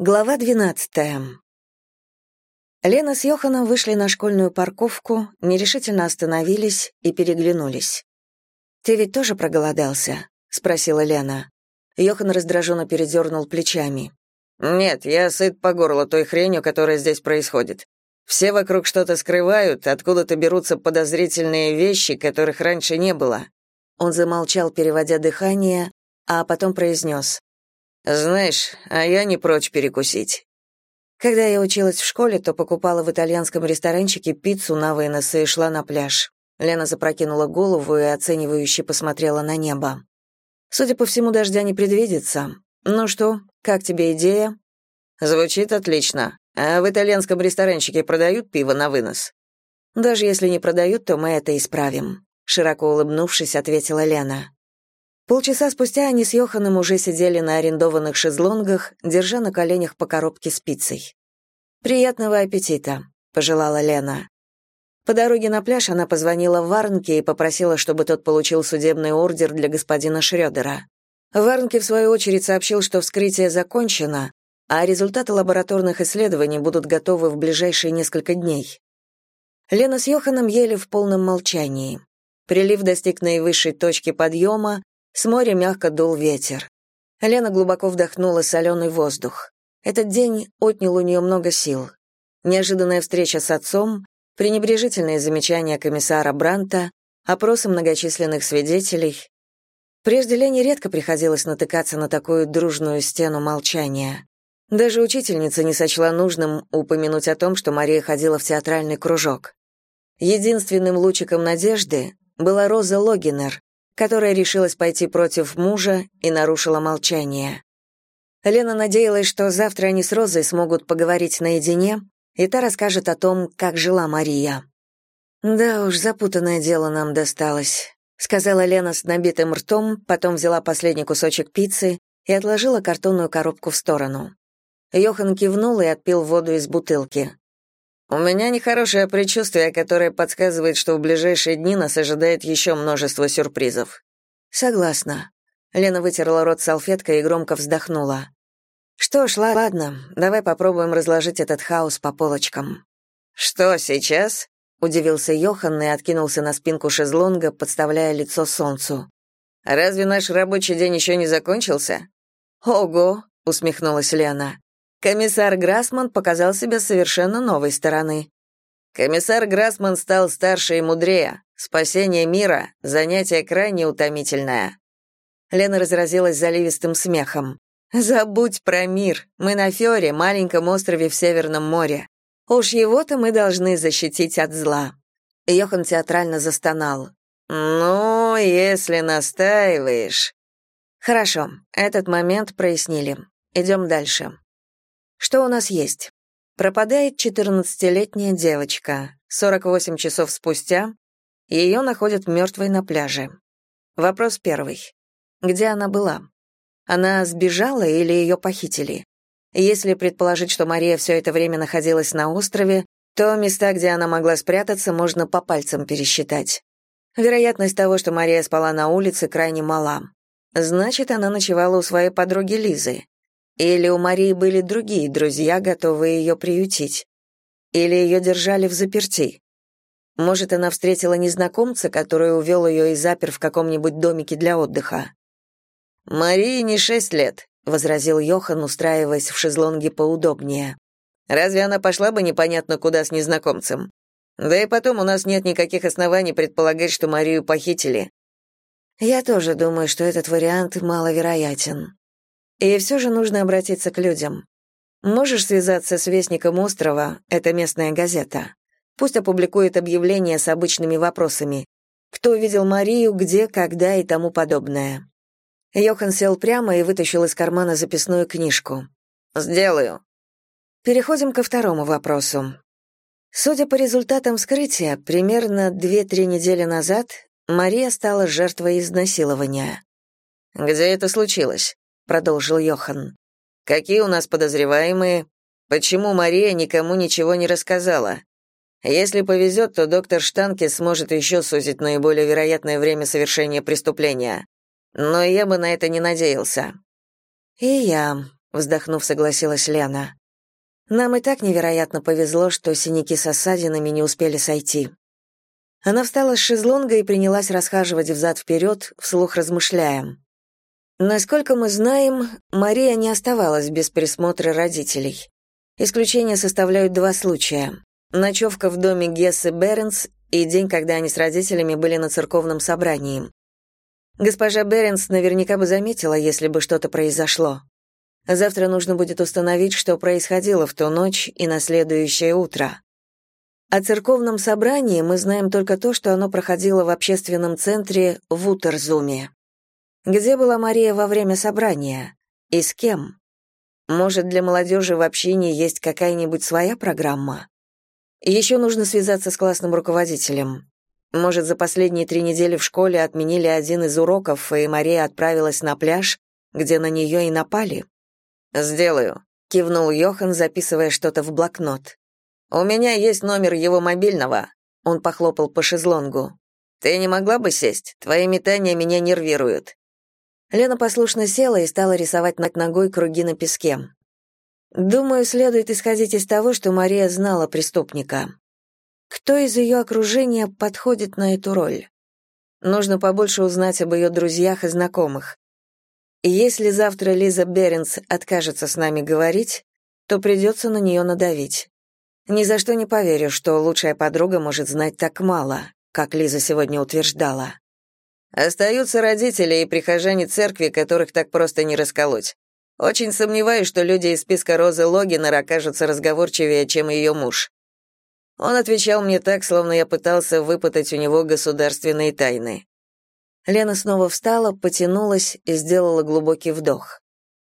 Глава 12. Лена с Йоханом вышли на школьную парковку, нерешительно остановились и переглянулись. «Ты ведь тоже проголодался?» — спросила Лена. Йохан раздраженно передернул плечами. «Нет, я сыт по горло той хренью, которая здесь происходит. Все вокруг что-то скрывают, откуда-то берутся подозрительные вещи, которых раньше не было». Он замолчал, переводя дыхание, а потом произнес. Знаешь, а я не прочь перекусить. Когда я училась в школе, то покупала в итальянском ресторанчике пиццу на вынос и шла на пляж. Лена запрокинула голову и оценивающе посмотрела на небо. Судя по всему, дождя не предвидится. Ну что, как тебе идея? Звучит отлично. А в итальянском ресторанчике продают пиво на вынос? Даже если не продают, то мы это исправим, широко улыбнувшись, ответила Лена. Полчаса спустя они с Йоханом уже сидели на арендованных шезлонгах, держа на коленях по коробке с пиццей. «Приятного аппетита», — пожелала Лена. По дороге на пляж она позвонила Варнке и попросила, чтобы тот получил судебный ордер для господина Шрёдера. Варнке, в свою очередь, сообщил, что вскрытие закончено, а результаты лабораторных исследований будут готовы в ближайшие несколько дней. Лена с Йоханом ели в полном молчании. Прилив достиг наивысшей точки подъема, с моря мягко дул ветер. Лена глубоко вдохнула соленый воздух. Этот день отнял у нее много сил. Неожиданная встреча с отцом, пренебрежительные замечания комиссара Бранта, опросы многочисленных свидетелей. Прежде Лене редко приходилось натыкаться на такую дружную стену молчания. Даже учительница не сочла нужным упомянуть о том, что Мария ходила в театральный кружок. Единственным лучиком надежды была Роза Логинер, которая решилась пойти против мужа и нарушила молчание. Лена надеялась, что завтра они с Розой смогут поговорить наедине, и та расскажет о том, как жила Мария. «Да уж, запутанное дело нам досталось», — сказала Лена с набитым ртом, потом взяла последний кусочек пиццы и отложила картонную коробку в сторону. Йохан кивнул и отпил воду из бутылки. У меня нехорошее предчувствие, которое подсказывает, что в ближайшие дни нас ожидает еще множество сюрпризов. Согласна. Лена вытерла рот салфеткой и громко вздохнула. Что ж, ладно, давай попробуем разложить этот хаос по полочкам. Что сейчас? удивился Йохан и откинулся на спинку шезлонга, подставляя лицо солнцу. Разве наш рабочий день еще не закончился? Ого, усмехнулась Лена. Комиссар Грасман показал себя совершенно новой стороны. Комиссар Грасман стал старше и мудрее. Спасение мира — занятие крайне утомительное. Лена разразилась заливистым смехом. «Забудь про мир. Мы на Фёре, маленьком острове в Северном море. Уж его-то мы должны защитить от зла». Йохан театрально застонал. «Ну, если настаиваешь...» «Хорошо, этот момент прояснили. Идем дальше. Что у нас есть? Пропадает 14-летняя девочка. 48 часов спустя ее находят мертвой на пляже. Вопрос первый. Где она была? Она сбежала или ее похитили? Если предположить, что Мария все это время находилась на острове, то места, где она могла спрятаться, можно по пальцам пересчитать. Вероятность того, что Мария спала на улице, крайне мала. Значит, она ночевала у своей подруги Лизы. Или у Марии были другие друзья, готовые ее приютить? Или ее держали в заперти? Может, она встретила незнакомца, который увел ее и запер в каком-нибудь домике для отдыха? «Марии не шесть лет», — возразил Йохан, устраиваясь в шезлонге поудобнее. «Разве она пошла бы непонятно куда с незнакомцем? Да и потом у нас нет никаких оснований предполагать, что Марию похитили». «Я тоже думаю, что этот вариант маловероятен», и все же нужно обратиться к людям. Можешь связаться с Вестником острова, это местная газета. Пусть опубликует объявление с обычными вопросами. Кто видел Марию, где, когда и тому подобное. Йохан сел прямо и вытащил из кармана записную книжку. «Сделаю». Переходим ко второму вопросу. Судя по результатам вскрытия, примерно 2-3 недели назад Мария стала жертвой изнасилования. «Где это случилось?» Продолжил Йохан. Какие у нас подозреваемые? Почему Мария никому ничего не рассказала? Если повезет, то доктор Штанке сможет еще сузить наиболее вероятное время совершения преступления. Но я бы на это не надеялся. И я, вздохнув, согласилась Лена. Нам и так невероятно повезло, что синяки с осадинами не успели сойти. Она встала с шезлонга и принялась расхаживать взад-вперед, вслух размышляя. Насколько мы знаем, Мария не оставалась без присмотра родителей. Исключение составляют два случая. Ночевка в доме Гессы Беренс и день, когда они с родителями были на церковном собрании. Госпожа Беренс наверняка бы заметила, если бы что-то произошло. Завтра нужно будет установить, что происходило в ту ночь и на следующее утро. О церковном собрании мы знаем только то, что оно проходило в общественном центре в Утерзуме. Где была Мария во время собрания? И с кем? Может, для молодежи в общине есть какая-нибудь своя программа? Еще нужно связаться с классным руководителем. Может, за последние три недели в школе отменили один из уроков, и Мария отправилась на пляж, где на нее и напали? «Сделаю», — кивнул Йохан, записывая что-то в блокнот. «У меня есть номер его мобильного», — он похлопал по шезлонгу. «Ты не могла бы сесть? Твои метания меня нервируют». Лена послушно села и стала рисовать над ногой круги на песке. Думаю, следует исходить из того, что Мария знала преступника. Кто из ее окружения подходит на эту роль? Нужно побольше узнать об ее друзьях и знакомых. Если завтра Лиза Беренс откажется с нами говорить, то придется на нее надавить. Ни за что не поверю, что лучшая подруга может знать так мало, как Лиза сегодня утверждала. Остаются родители и прихожане церкви, которых так просто не расколоть. Очень сомневаюсь, что люди из списка Розы Логинер окажутся разговорчивее, чем ее муж. Он отвечал мне так, словно я пытался выпытать у него государственные тайны. Лена снова встала, потянулась и сделала глубокий вдох.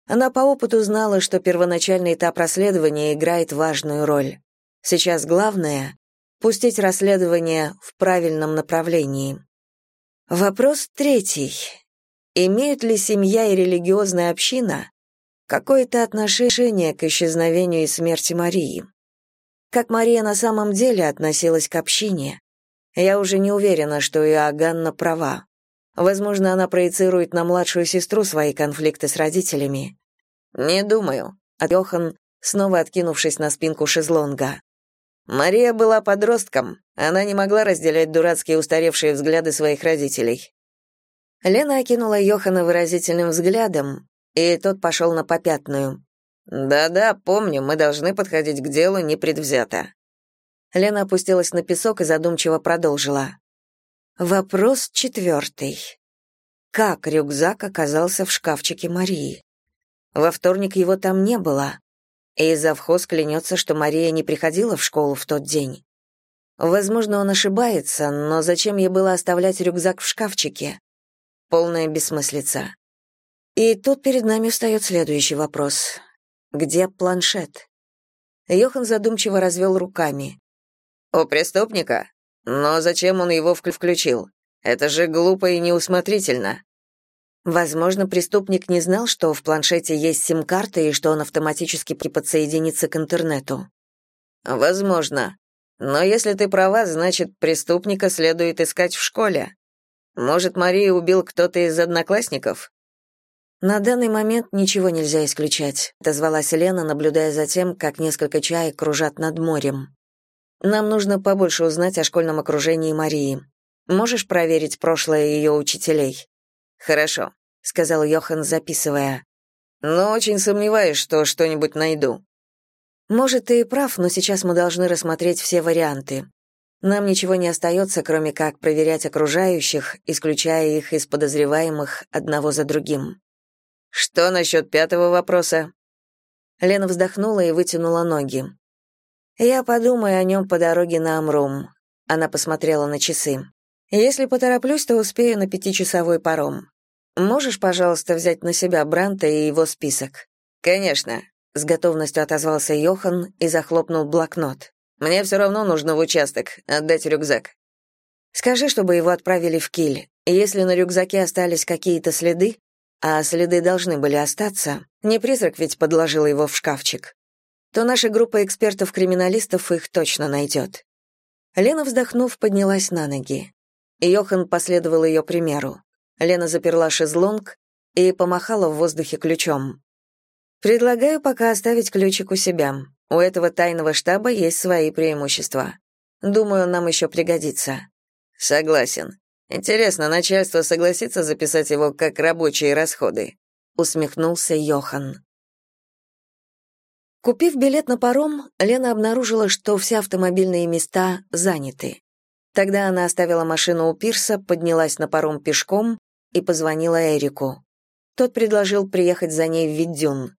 Она по опыту знала, что первоначальный этап расследования играет важную роль. Сейчас главное — пустить расследование в правильном направлении. Вопрос третий. Имеют ли семья и религиозная община какое-то отношение к исчезновению и смерти Марии? Как Мария на самом деле относилась к общине? Я уже не уверена, что Иоганна права. Возможно, она проецирует на младшую сестру свои конфликты с родителями. «Не думаю», — от Йохан, снова откинувшись на спинку шезлонга. Мария была подростком, она не могла разделять дурацкие устаревшие взгляды своих родителей. Лена окинула Йохана выразительным взглядом, и тот пошел на попятную. «Да-да, помню, мы должны подходить к делу непредвзято». Лена опустилась на песок и задумчиво продолжила. Вопрос четвертый. Как рюкзак оказался в шкафчике Марии? Во вторник его там не было, и завхоз клянется, что Мария не приходила в школу в тот день. Возможно, он ошибается, но зачем ей было оставлять рюкзак в шкафчике? Полная бессмыслица. И тут перед нами встает следующий вопрос. Где планшет? Йохан задумчиво развел руками. «У преступника? Но зачем он его включил? Это же глупо и неусмотрительно. Возможно, преступник не знал, что в планшете есть сим-карта и что он автоматически подсоединится к интернету. Возможно. Но если ты права, значит, преступника следует искать в школе. Может, Марию убил кто-то из одноклассников? На данный момент ничего нельзя исключать, отозвалась Елена, наблюдая за тем, как несколько чаек кружат над морем. Нам нужно побольше узнать о школьном окружении Марии. Можешь проверить прошлое ее учителей? «Хорошо», — сказал Йохан, записывая. «Но очень сомневаюсь, что что-нибудь найду». «Может, ты и прав, но сейчас мы должны рассмотреть все варианты. Нам ничего не остается, кроме как проверять окружающих, исключая их из подозреваемых одного за другим». «Что насчет пятого вопроса?» Лена вздохнула и вытянула ноги. «Я подумаю о нем по дороге на Амрум». Она посмотрела на часы. Если потороплюсь, то успею на пятичасовой паром. Можешь, пожалуйста, взять на себя Бранта и его список? Конечно, с готовностью отозвался Йохан и захлопнул блокнот. Мне все равно нужно в участок отдать рюкзак. Скажи, чтобы его отправили в Киль. Если на рюкзаке остались какие-то следы, а следы должны были остаться, не призрак ведь подложил его в шкафчик, то наша группа экспертов-криминалистов их точно найдет. Лена, вздохнув, поднялась на ноги. Йохан последовал ее примеру. Лена заперла шезлонг и помахала в воздухе ключом. Предлагаю пока оставить ключик у себя. У этого тайного штаба есть свои преимущества. Думаю, нам еще пригодится. Согласен. Интересно, начальство согласится записать его как рабочие расходы? усмехнулся Йохан. Купив билет на паром, Лена обнаружила, что все автомобильные места заняты. Тогда она оставила машину у пирса, поднялась на паром пешком и позвонила Эрику. Тот предложил приехать за ней в Виддюн.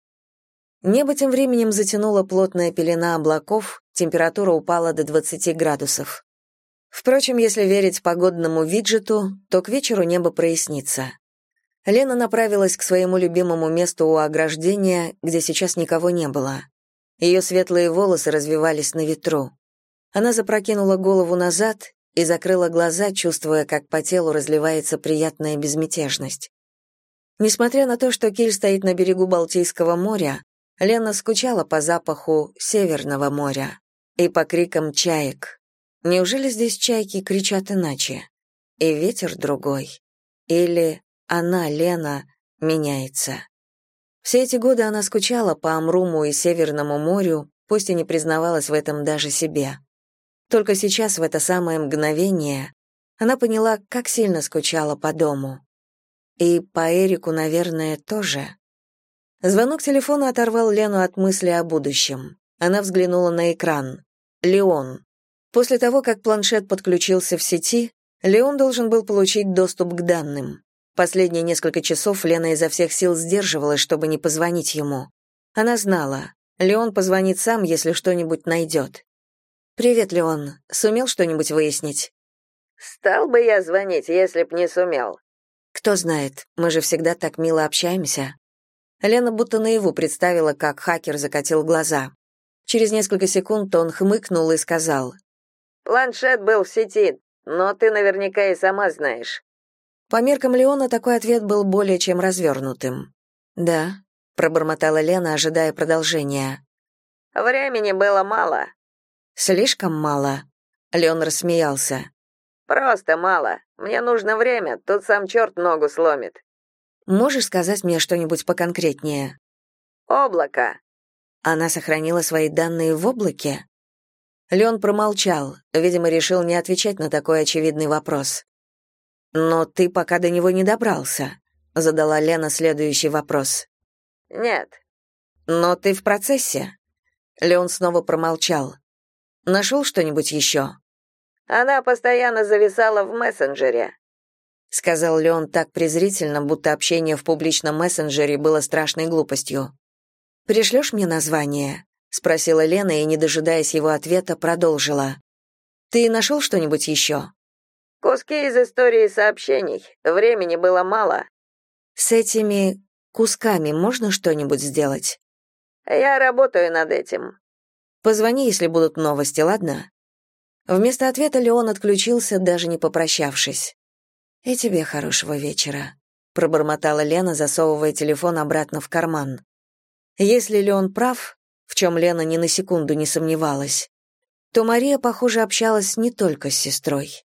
Небо тем временем затянуло плотная пелена облаков, температура упала до 20 градусов. Впрочем, если верить погодному виджету, то к вечеру небо прояснится. Лена направилась к своему любимому месту у ограждения, где сейчас никого не было. Ее светлые волосы развивались на ветру. Она запрокинула голову назад и закрыла глаза, чувствуя, как по телу разливается приятная безмятежность. Несмотря на то, что Киль стоит на берегу Балтийского моря, Лена скучала по запаху Северного моря и по крикам чаек. Неужели здесь чайки кричат иначе? И ветер другой? Или она, Лена, меняется? Все эти годы она скучала по Амруму и Северному морю, пусть и не признавалась в этом даже себе. Только сейчас, в это самое мгновение, она поняла, как сильно скучала по дому. И по Эрику, наверное, тоже. Звонок телефона оторвал Лену от мысли о будущем. Она взглянула на экран. Леон. После того, как планшет подключился в сети, Леон должен был получить доступ к данным. Последние несколько часов Лена изо всех сил сдерживалась, чтобы не позвонить ему. Она знала, Леон позвонит сам, если что-нибудь найдет. «Привет, Леон. Сумел что-нибудь выяснить?» «Стал бы я звонить, если б не сумел». «Кто знает, мы же всегда так мило общаемся». Лена будто наяву представила, как хакер закатил глаза. Через несколько секунд он хмыкнул и сказал. «Планшет был в сети, но ты наверняка и сама знаешь». По меркам Леона такой ответ был более чем развернутым. «Да», — пробормотала Лена, ожидая продолжения. «Времени было мало. Слишком мало. Леон рассмеялся. Просто мало. Мне нужно время, тут сам черт ногу сломит. Можешь сказать мне что-нибудь поконкретнее? Облако. Она сохранила свои данные в облаке? Леон промолчал, видимо, решил не отвечать на такой очевидный вопрос. Но ты пока до него не добрался, задала Лена следующий вопрос. Нет. Но ты в процессе? Леон снова промолчал. Нашел что-нибудь еще?» «Она постоянно зависала в мессенджере», — сказал Леон так презрительно, будто общение в публичном мессенджере было страшной глупостью. «Пришлешь мне название?» — спросила Лена и, не дожидаясь его ответа, продолжила. «Ты нашел что-нибудь еще?» «Куски из истории сообщений. Времени было мало». «С этими кусками можно что-нибудь сделать?» «Я работаю над этим. Позвони, если будут новости, ладно?» Вместо ответа Леон отключился, даже не попрощавшись. «И тебе хорошего вечера», — пробормотала Лена, засовывая телефон обратно в карман. Если Леон прав, в чем Лена ни на секунду не сомневалась, то Мария, похоже, общалась не только с сестрой.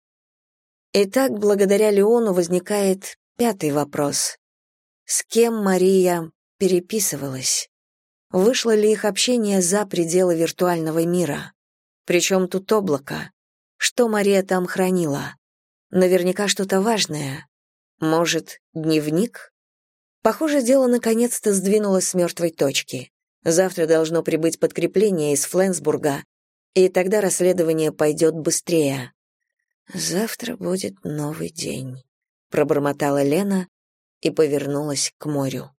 Итак, благодаря Леону возникает пятый вопрос. С кем Мария переписывалась? Вышло ли их общение за пределы виртуального мира? Причем тут облако? Что Мария там хранила? Наверняка что-то важное. Может, дневник? Похоже, дело наконец-то сдвинулось с мертвой точки. Завтра должно прибыть подкрепление из Фленсбурга, и тогда расследование пойдет быстрее. «Завтра будет новый день», — пробормотала Лена и повернулась к морю.